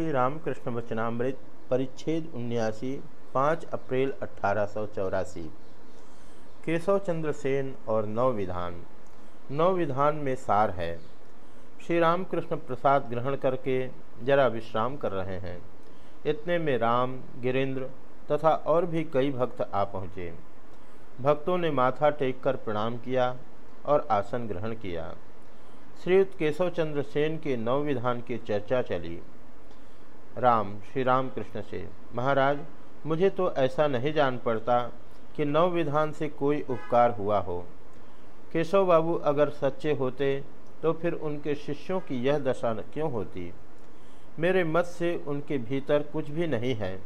श्री रामकृष्ण वचनामृत परिच्छेद उन्यासी, पाँच अप्रैल अठारह सौ चौरासी। केशव चंद्र सेन और नव विधान। नव विधान में सार है। श्री रामकृष्ण प्रसाद ग्रहण करके जरा विश्राम कर रहे हैं। इतने में राम, गिरेंद्र तथा और भी कई भक्त आ पहुँचे। भक्तों ने माथा टेक कर प्रणाम किया और आसन ग्रहण किया। श्रीयुक्त केशव चंद्र सेन के नव विधान की चर्चा चली। राम, श्री राम कृष्ण से, महाराज, मुझे तो ऐसा नहीं जान पड़ता कि नव विधान से कोई उपकार हुआ हो। केशव बाबू अगर सच्चे होते तो फिर उनके शिष्यों की यह दशा क्यों होती? मेरे मत से उनके भीतर कुछ भी नहीं है।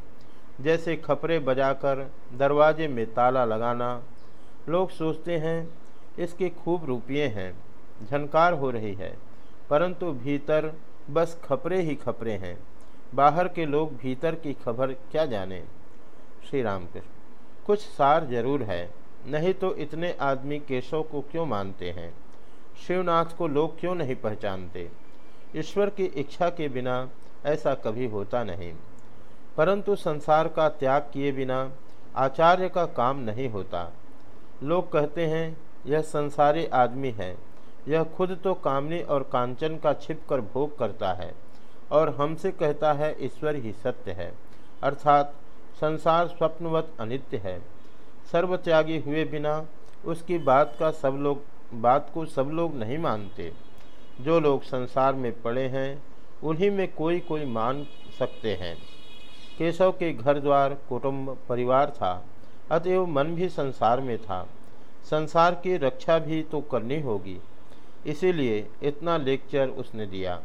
जैसे खपरे बजाकर दरवाजे में ताला लगाना। लोग सोचते हैं, इसके खूब रुपये हैं, झनकार हो रही है, परंतु भीतर बस खपरे ही खपरे हैं। बाहर के लोग भीतर की खबर क्या जाने? श्री राम कृष्ण कुछ सार ज़रूर है, नहीं तो इतने आदमी केशव को क्यों मानते हैं? शिवनाथ को लोग क्यों नहीं पहचानते? ईश्वर की इच्छा के बिना ऐसा कभी होता नहीं। परंतु संसार का त्याग किए बिना आचार्य का काम नहीं होता। लोग कहते हैं, यह संसारी आदमी है, यह खुद तो कामनी और कांचन का छिप कर भोग करता है। और हमसे कहता है, ईश्वर ही सत्य है। अर्थात, संसार स्वप्नवत अनित्य है। सर्वत्यागी हुए बिना उसकी बात का सब लोग, बात को सब लोग नहीं मानते। जो लोग संसार में पड़े हैं, उन्हीं में कोई कोई मान सकते हैं। केशव के घर द्वार कुटुंब परिवार था, अतएव मन भी संसार में था। संसार की रक्षा भी तो करनी होगी। इसीलिए इतना लेक्चर उसने दिया।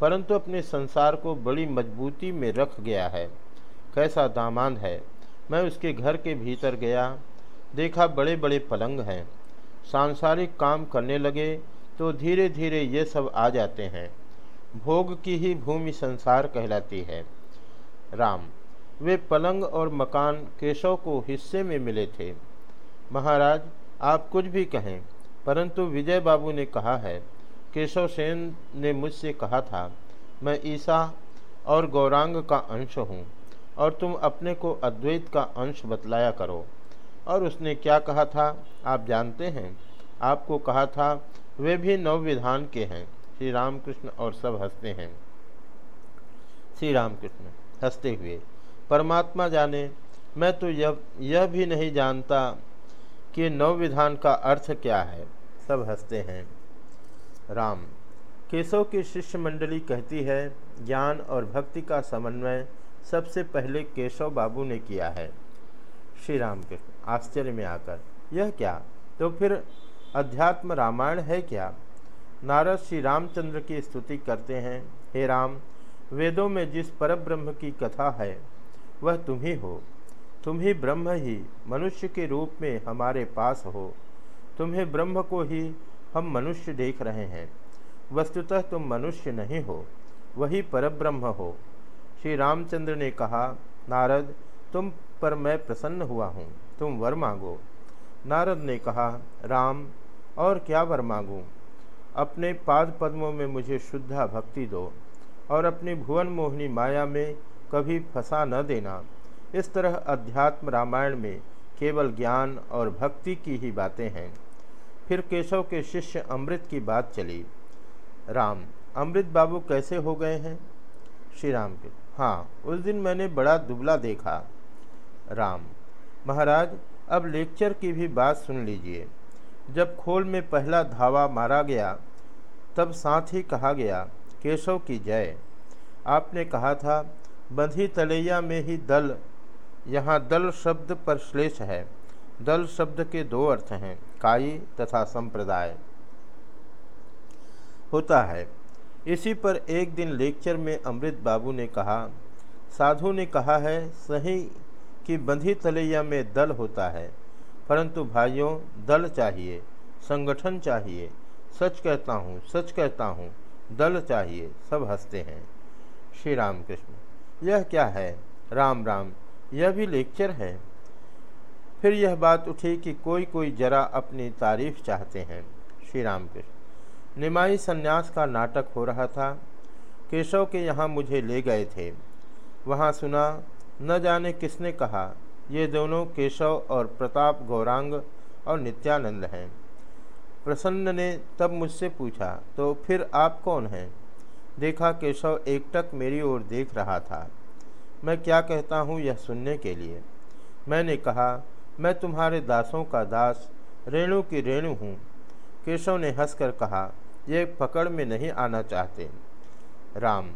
परंतु अपने संसार को बड़ी मजबूती में रख गया है। कैसा दामाद है? मैं उसके घर के भीतर गया। देखा बड़े बड़े पलंग हैं। सांसारिक काम करने लगे तो धीरे धीरे ये सब आ जाते हैं। भोग की ही भूमि संसार कहलाती है। राम, वे पलंग और मकान केशव को हिस्से में मिले थे। महाराज, आप कुछ भी कहें, परंतु विजय बाबू ने कहा है केशव सेन ने मुझसे कहा था, मैं ईसा और गौरांग का अंश हूँ और तुम अपने को अद्वैत का अंश बतलाया करो। और उसने क्या कहा था, आप जानते हैं, आपको कहा था, वे भी नव विधान के हैं। श्री रामकृष्ण और सब हँसते हैं। श्री रामकृष्ण हँसते हुए, परमात्मा जाने, मैं तो यह यह भी नहीं जानता कि नव विधान का अर्थ क्या है? सब हँसते हैं। राम। केशव की शिष्य मंडली कहती है, ज्ञान और भक्ति का समन्वय सबसे पहले केशव बाबू ने किया है। श्री राम कृष्ण आश्चर्य में आकर, यह क्या? तो फिर अध्यात्म रामायण है क्या? नारद श्री रामचंद्र की स्तुति करते हैं। हे राम, वेदों में जिस परब्रह्म की कथा है, वह तुम ही हो। तुम ही ब्रह्म ही, मनुष्य के रूप में हमारे पास हो। तुम्हें ब्रह्म को ही हम मनुष्य देख रहे हैं। वस्तुतः तुम मनुष्य नहीं हो, वही परब्रह्म हो। श्री रामचंद्र ने कहा, नारद, तुम पर मैं प्रसन्न हुआ हूँ, तुम वर मांगो। नारद ने कहा, राम, और क्या वर मांगूँ? अपने पाद पद्मों में मुझे शुद्धा भक्ति दो, और अपनी भुवन मोहिनी माया में कभी फंसा न देना। इस तरह अध्यात्म रामायण में केवल ज्ञान और भक्ति की ही बातें हैं। फिर केशव के शिष्य अमृत की बात चली। राम, अमृत बाबू कैसे हो गए हैं? श्री राम के हाँ उस दिन मैंने बड़ा दुबला देखा। राम, महाराज, अब लेक्चर की भी बात सुन लीजिए। जब खोल में पहला धावा मारा गया, तब साथ ही कहा गया, केशव की जय। आपने कहा था, बंधी तलैया में ही दल, यहाँ दल शब्द पर श्लेष है। दल शब्द के दो अर्थ हैं, काई तथा संप्रदाय। होता है, इसी पर एक दिन लेक्चर में अमृत बाबू ने कहा, साधु ने कहा है, सही कि बंधी तलैया में दल होता है, परंतु भाइयों, दल चाहिए, संगठन चाहिए, सच कहता हूँ, सच कहता हूँ, दल चाहिए, सब हँसते हैं। श्री राम कृष्ण यह क्या है? राम राम, यह भी लेक्चर है? फिर यह बात उठी कि कोई कोई जरा अपनी तारीफ़ चाहते हैं। श्री राम कृष्ण निमाई संन्यास का नाटक हो रहा था। केशव के यहाँ मुझे ले गए थे। वहाँ सुना, न जाने किसने कहा, ये दोनों केशव और प्रताप गौरांग और नित्यानंद हैं। प्रसन्न ने तब मुझसे पूछा तो फिर आप कौन हैं? देखा केशव एकटक मेरी ओर देख रहा था। मैं क्या कहता हूँ यह सुनने के लिए? मैंने कहा मैं तुम्हारे दासों का दास, रेणु की रेणु हूँ। केशव ने हंसकर कहा, ये पकड़ में नहीं आना चाहते। राम,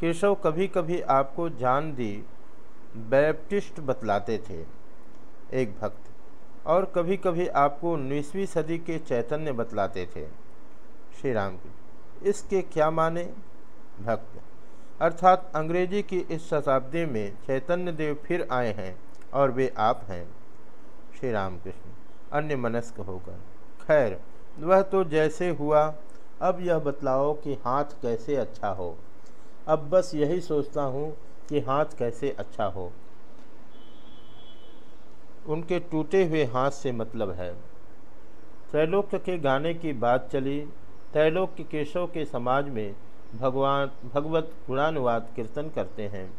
केशव कभी कभी आपको जान दी, बैप्टिस्ट बतलाते थे। एक भक्त, और कभी कभी आपको उन्नीसवीं सदी के चैतन्य बतलाते थे। श्री राम इसके क्या माने? भक्त, अर्थात अंग्रेज़ी की इस शताब्दी में चैतन्य देव फिर आए हैं, और वे आप हैं। श्री राम कृष्ण अन्य मनस्क होकर, खैर, वह तो जैसे हुआ, अब यह बतलाओ कि हाथ कैसे अच्छा हो। अब बस यही सोचता हूँ कि हाथ कैसे अच्छा हो। उनके टूटे हुए हाथ से मतलब है। त्रैलोक्य के गाने की बात चली, त्रैलोक्य केशव के समाज में भगवान, भगवत गुणानुवाद कीर्तन करते हैं।